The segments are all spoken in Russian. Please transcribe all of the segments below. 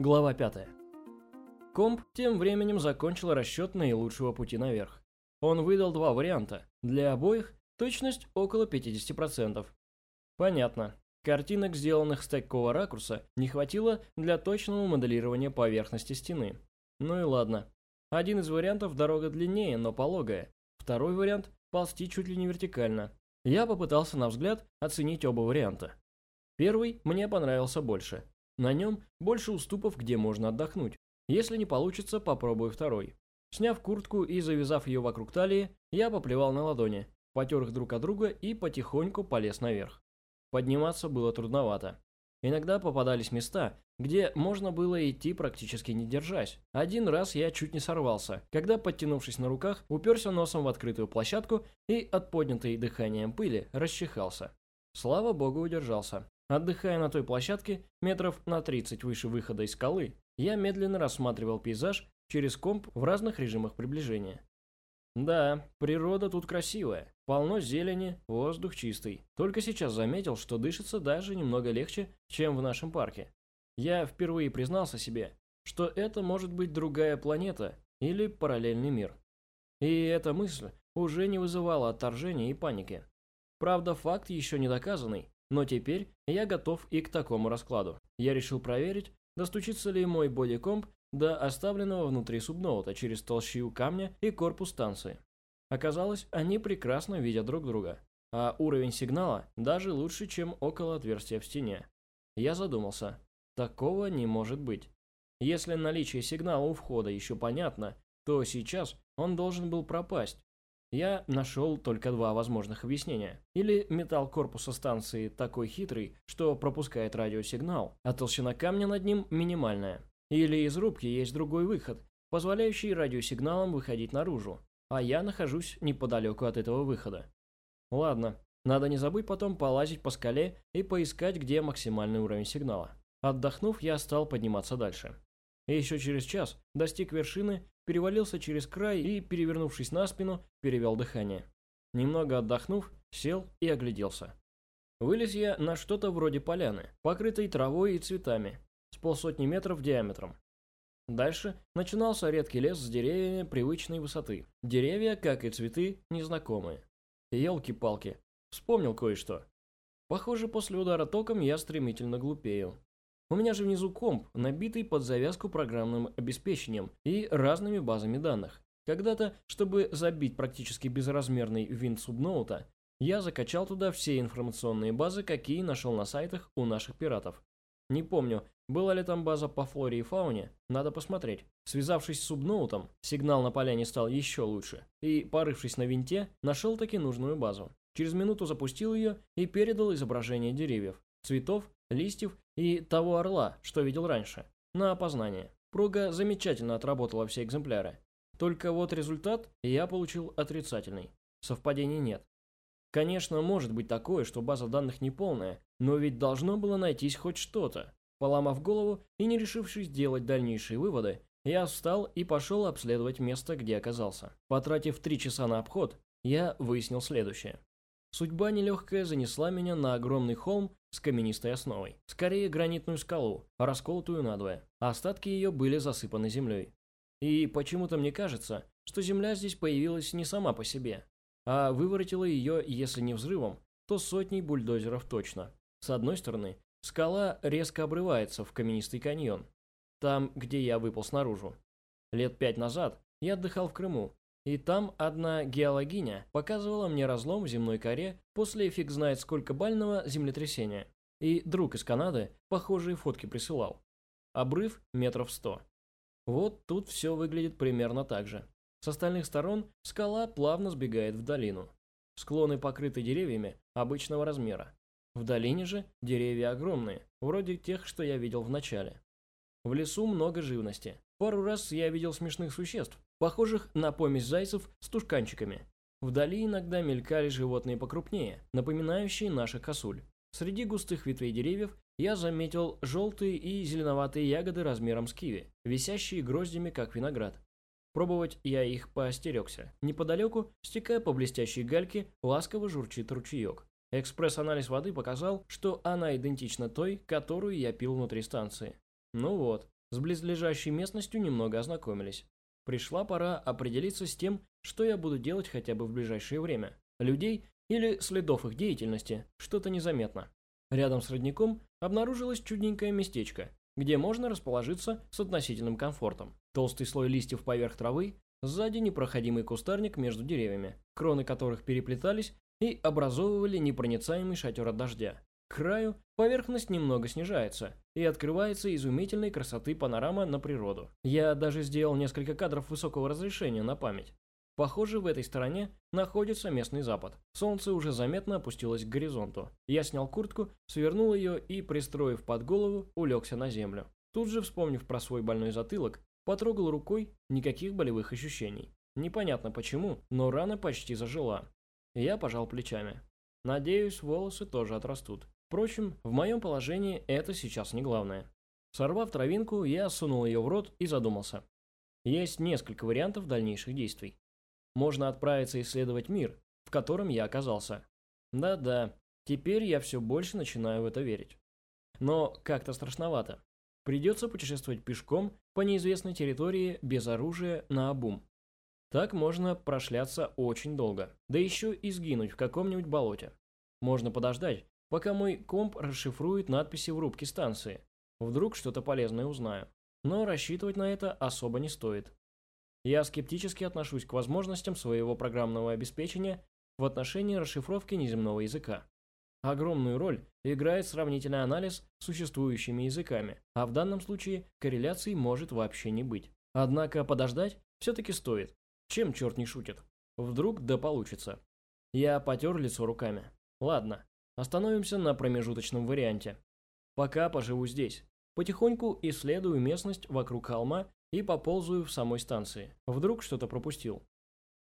Глава 5. Комп тем временем закончил расчет наилучшего пути наверх. Он выдал два варианта. Для обоих точность около 50%. Понятно. Картинок, сделанных с такого ракурса, не хватило для точного моделирования поверхности стены. Ну и ладно. Один из вариантов дорога длиннее, но пологая. Второй вариант – ползти чуть ли не вертикально. Я попытался на взгляд оценить оба варианта. Первый мне понравился больше. На нем больше уступов, где можно отдохнуть. Если не получится, попробую второй. Сняв куртку и завязав ее вокруг талии, я поплевал на ладони, потер их друг от друга и потихоньку полез наверх. Подниматься было трудновато. Иногда попадались места, где можно было идти практически не держась. Один раз я чуть не сорвался, когда, подтянувшись на руках, уперся носом в открытую площадку и от поднятой дыханием пыли расчихался. Слава богу, удержался. Отдыхая на той площадке, метров на 30 выше выхода из скалы, я медленно рассматривал пейзаж через комп в разных режимах приближения. Да, природа тут красивая, полно зелени, воздух чистый. Только сейчас заметил, что дышится даже немного легче, чем в нашем парке. Я впервые признался себе, что это может быть другая планета или параллельный мир. И эта мысль уже не вызывала отторжения и паники. Правда, факт еще не доказанный, но теперь я готов и к такому раскладу. Я решил проверить, достучится ли мой бодикомп до оставленного внутри субноута через толщу камня и корпус станции. Оказалось, они прекрасно видят друг друга, а уровень сигнала даже лучше, чем около отверстия в стене. Я задумался, такого не может быть. Если наличие сигнала у входа еще понятно, то сейчас он должен был пропасть, я нашел только два возможных объяснения. Или металл корпуса станции такой хитрый, что пропускает радиосигнал, а толщина камня над ним минимальная. Или из рубки есть другой выход, позволяющий радиосигналам выходить наружу, а я нахожусь неподалеку от этого выхода. Ладно, надо не забыть потом полазить по скале и поискать, где максимальный уровень сигнала. Отдохнув, я стал подниматься дальше. Еще через час достиг вершины перевалился через край и, перевернувшись на спину, перевел дыхание. Немного отдохнув, сел и огляделся. Вылез я на что-то вроде поляны, покрытой травой и цветами, с полсотни метров диаметром. Дальше начинался редкий лес с деревьями привычной высоты. Деревья, как и цветы, незнакомые. Елки-палки, вспомнил кое-что. Похоже, после удара током я стремительно глупею. У меня же внизу комп, набитый под завязку программным обеспечением и разными базами данных. Когда-то, чтобы забить практически безразмерный винт субноута, я закачал туда все информационные базы, какие нашел на сайтах у наших пиратов. Не помню, была ли там база по флоре и фауне, надо посмотреть. Связавшись с субноутом, сигнал на поляне стал еще лучше, и, порывшись на винте, нашел таки нужную базу. Через минуту запустил ее и передал изображение деревьев, цветов, листьев и того орла, что видел раньше, на опознание. Прога замечательно отработала все экземпляры. Только вот результат я получил отрицательный. Совпадений нет. Конечно, может быть такое, что база данных неполная, но ведь должно было найтись хоть что-то. Поломав голову и не решившись делать дальнейшие выводы, я встал и пошел обследовать место, где оказался. Потратив три часа на обход, я выяснил следующее. Судьба нелегкая занесла меня на огромный холм с каменистой основой. Скорее гранитную скалу, расколотую надвое. Остатки ее были засыпаны землей. И почему-то мне кажется, что земля здесь появилась не сама по себе, а выворотила ее, если не взрывом, то сотней бульдозеров точно. С одной стороны, скала резко обрывается в каменистый каньон, там, где я выпал снаружи. Лет пять назад я отдыхал в Крыму, и там одна геологиня показывала мне разлом в земной коре после фиг знает сколько бального землетрясения. И друг из Канады похожие фотки присылал. Обрыв метров сто. Вот тут все выглядит примерно так же. С остальных сторон скала плавно сбегает в долину. Склоны покрыты деревьями обычного размера. В долине же деревья огромные, вроде тех, что я видел в начале. В лесу много живности. Пару раз я видел смешных существ, похожих на помесь зайцев с тушканчиками. Вдали иногда мелькали животные покрупнее, напоминающие наших косуль. Среди густых ветвей деревьев я заметил желтые и зеленоватые ягоды размером с киви, висящие гроздями, как виноград. Пробовать я их поостерегся. Неподалеку, стекая по блестящей гальке, ласково журчит ручеек. Экспресс-анализ воды показал, что она идентична той, которую я пил внутри станции. Ну вот, С близлежащей местностью немного ознакомились. Пришла пора определиться с тем, что я буду делать хотя бы в ближайшее время. Людей или следов их деятельности что-то незаметно. Рядом с родником обнаружилось чудненькое местечко, где можно расположиться с относительным комфортом. Толстый слой листьев поверх травы, сзади непроходимый кустарник между деревьями, кроны которых переплетались и образовывали непроницаемый шатер от дождя. К краю поверхность немного снижается, и открывается изумительной красоты панорама на природу. Я даже сделал несколько кадров высокого разрешения на память. Похоже, в этой стороне находится местный запад. Солнце уже заметно опустилось к горизонту. Я снял куртку, свернул ее и, пристроив под голову, улегся на землю. Тут же, вспомнив про свой больной затылок, потрогал рукой никаких болевых ощущений. Непонятно почему, но рана почти зажила. Я пожал плечами. Надеюсь, волосы тоже отрастут. Впрочем, в моем положении это сейчас не главное. Сорвав травинку, я сунул ее в рот и задумался. Есть несколько вариантов дальнейших действий можно отправиться исследовать мир, в котором я оказался. Да-да, теперь я все больше начинаю в это верить. Но как-то страшновато. Придется путешествовать пешком по неизвестной территории без оружия на обум. Так можно прошляться очень долго, да еще и сгинуть в каком-нибудь болоте. Можно подождать, пока мой комп расшифрует надписи в рубке станции. Вдруг что-то полезное узнаю. Но рассчитывать на это особо не стоит. Я скептически отношусь к возможностям своего программного обеспечения в отношении расшифровки неземного языка. Огромную роль играет сравнительный анализ с существующими языками, а в данном случае корреляций может вообще не быть. Однако подождать все-таки стоит. Чем черт не шутит? Вдруг да получится. Я потер лицо руками. Ладно, остановимся на промежуточном варианте. Пока поживу здесь. Потихоньку исследую местность вокруг холма и поползаю в самой станции. Вдруг что-то пропустил.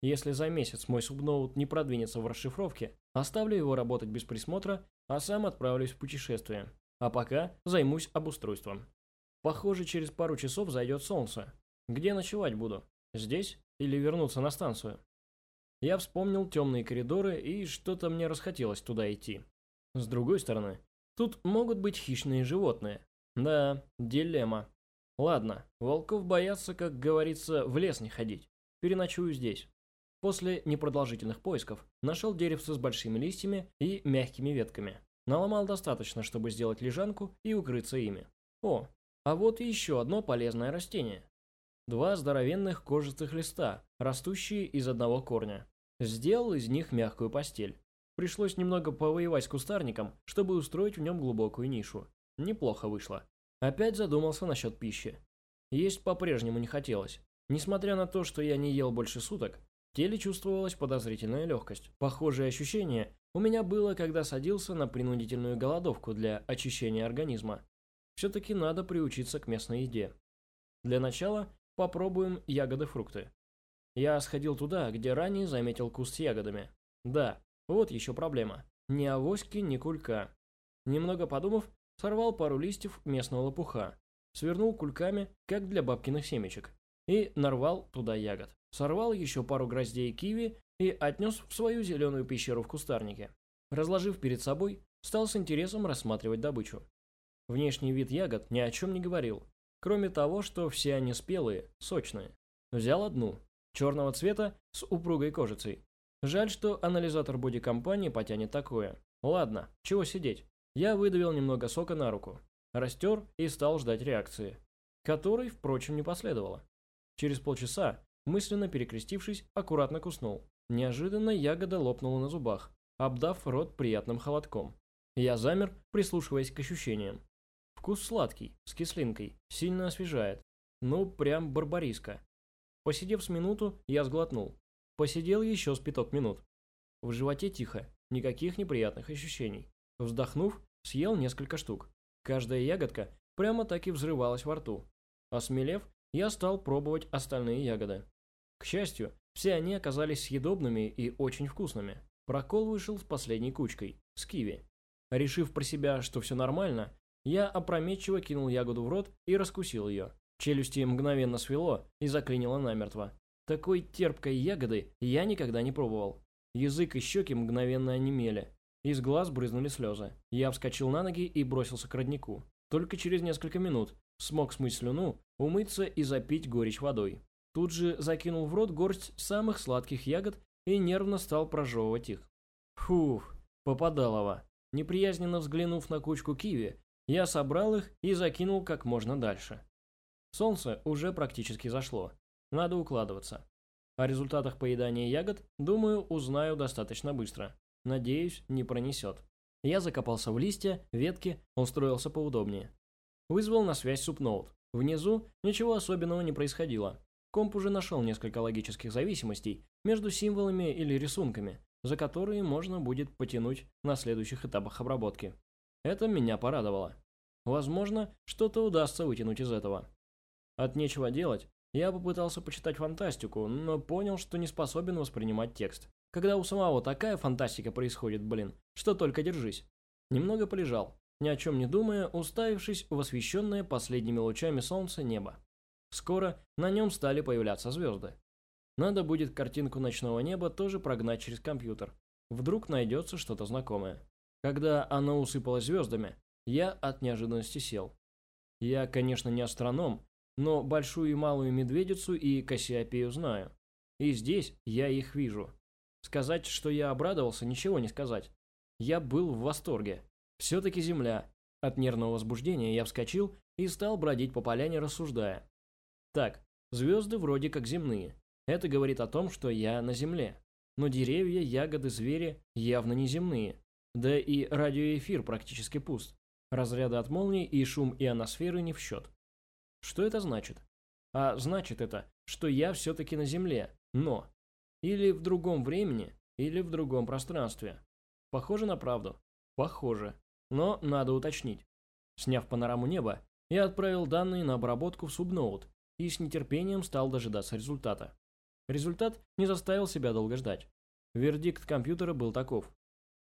Если за месяц мой субноут не продвинется в расшифровке, оставлю его работать без присмотра, а сам отправлюсь в путешествие. А пока займусь обустройством. Похоже, через пару часов зайдет солнце. Где ночевать буду? Здесь или вернуться на станцию? Я вспомнил темные коридоры и что-то мне расхотелось туда идти. С другой стороны, тут могут быть хищные животные. Да, дилемма. Ладно, волков боятся, как говорится, в лес не ходить. Переночую здесь. После непродолжительных поисков нашел деревце с большими листьями и мягкими ветками. Наломал достаточно, чтобы сделать лежанку и укрыться ими. О, а вот еще одно полезное растение. Два здоровенных кожистых листа, растущие из одного корня. Сделал из них мягкую постель. Пришлось немного повоевать с кустарником, чтобы устроить в нем глубокую нишу. Неплохо вышло. Опять задумался насчет пищи. Есть по-прежнему не хотелось. Несмотря на то, что я не ел больше суток, в теле чувствовалась подозрительная легкость. Похожее ощущение у меня было, когда садился на принудительную голодовку для очищения организма. Все-таки надо приучиться к местной еде. Для начала попробуем ягоды-фрукты. Я сходил туда, где ранее заметил куст с ягодами. Да, вот еще проблема. Ни авоськи, ни кулька. Немного подумав, сорвал пару листьев местного лопуха, свернул кульками, как для бабкиных семечек, и нарвал туда ягод. Сорвал еще пару гроздей киви и отнес в свою зеленую пещеру в кустарнике. Разложив перед собой, стал с интересом рассматривать добычу. Внешний вид ягод ни о чем не говорил, кроме того, что все они спелые, сочные. Взял одну, черного цвета, с упругой кожицей. Жаль, что анализатор боди-компании потянет такое. Ладно, чего сидеть. Я выдавил немного сока на руку, растер и стал ждать реакции, которой, впрочем, не последовало. Через полчаса, мысленно перекрестившись, аккуратно куснул. Неожиданно ягода лопнула на зубах, обдав рот приятным холодком. Я замер, прислушиваясь к ощущениям. Вкус сладкий, с кислинкой, сильно освежает. Ну, прям барбариска. Посидев с минуту, я сглотнул. Посидел еще с пяток минут. В животе тихо, никаких неприятных ощущений. Вздохнув, Съел несколько штук. Каждая ягодка прямо так и взрывалась во рту. Осмелев, я стал пробовать остальные ягоды. К счастью, все они оказались съедобными и очень вкусными. Прокол вышел с последней кучкой, с киви. Решив про себя, что все нормально, я опрометчиво кинул ягоду в рот и раскусил ее. Челюсти мгновенно свело и заклинило намертво. Такой терпкой ягоды я никогда не пробовал. Язык и щеки мгновенно онемели. Из глаз брызнули слезы. Я вскочил на ноги и бросился к роднику. Только через несколько минут смог смыть слюну, умыться и запить горечь водой. Тут же закинул в рот горсть самых сладких ягод и нервно стал прожевывать их. Фух, попадалово. Неприязненно взглянув на кучку киви, я собрал их и закинул как можно дальше. Солнце уже практически зашло. Надо укладываться. О результатах поедания ягод, думаю, узнаю достаточно быстро. Надеюсь, не пронесет. Я закопался в листья, ветки, устроился поудобнее. Вызвал на связь супноут. Внизу ничего особенного не происходило. Комп уже нашел несколько логических зависимостей между символами или рисунками, за которые можно будет потянуть на следующих этапах обработки. Это меня порадовало. Возможно, что-то удастся вытянуть из этого. От нечего делать, я попытался почитать фантастику, но понял, что не способен воспринимать текст. Когда у самого такая фантастика происходит, блин, что только держись. Немного полежал, ни о чем не думая, уставившись в освещенное последними лучами солнца небо. Скоро на нем стали появляться звезды. Надо будет картинку ночного неба тоже прогнать через компьютер. Вдруг найдется что-то знакомое. Когда оно усыпалось звездами, я от неожиданности сел. Я, конечно, не астроном, но большую и малую медведицу и Кассиопею знаю. И здесь я их вижу. Сказать, что я обрадовался, ничего не сказать. Я был в восторге. Все-таки земля. От нервного возбуждения я вскочил и стал бродить по поляне, рассуждая. Так, звезды вроде как земные. Это говорит о том, что я на земле. Но деревья, ягоды, звери явно не земные. Да и радиоэфир практически пуст. Разряды от молний и шум ионосферы не в счет. Что это значит? А значит это, что я все-таки на Земле, но... Или в другом времени, или в другом пространстве. Похоже на правду. Похоже. Но надо уточнить. Сняв панораму неба, я отправил данные на обработку в Subnote и с нетерпением стал дожидаться результата. Результат не заставил себя долго ждать. Вердикт компьютера был таков.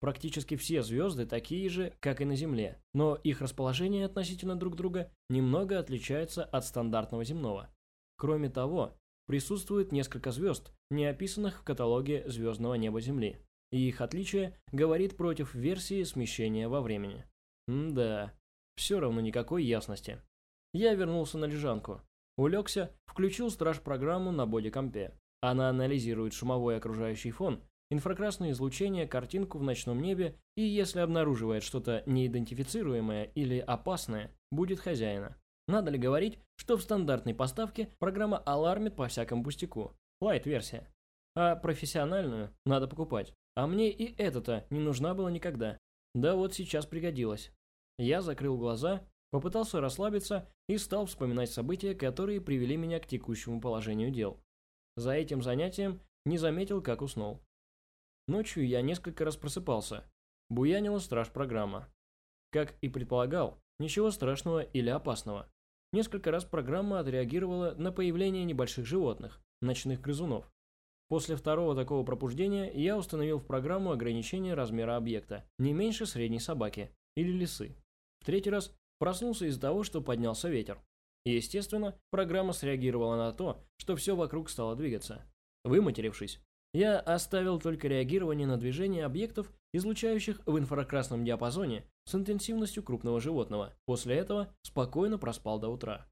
Практически все звезды такие же, как и на Земле, но их расположение относительно друг друга немного отличается от стандартного земного. Кроме того, присутствует несколько звезд, не описанных в каталоге звездного неба Земли, и их отличие говорит против версии смещения во времени. М-да, все равно никакой ясности. Я вернулся на лежанку. Улегся, включил страж-программу на бодикомпе. Она анализирует шумовой окружающий фон инфракрасное излучение, картинку в ночном небе и, если обнаруживает что-то неидентифицируемое или опасное, будет хозяина. Надо ли говорить, что в стандартной поставке программа алармит по всякому пустяку? Лайт-версия. А профессиональную надо покупать. А мне и эта-то не нужна была никогда. Да вот сейчас пригодилась. Я закрыл глаза, попытался расслабиться и стал вспоминать события, которые привели меня к текущему положению дел. За этим занятием не заметил, как уснул. Ночью я несколько раз просыпался. Буянила страж-программа. Как и предполагал, ничего страшного или опасного. Несколько раз программа отреагировала на появление небольших животных, ночных грызунов. После второго такого пробуждения я установил в программу ограничение размера объекта, не меньше средней собаки или лисы. В третий раз проснулся из-за того, что поднялся ветер. Естественно, программа среагировала на то, что все вокруг стало двигаться. Выматерившись, я оставил только реагирование на движение объектов, излучающих в инфракрасном диапазоне с интенсивностью крупного животного. После этого спокойно проспал до утра.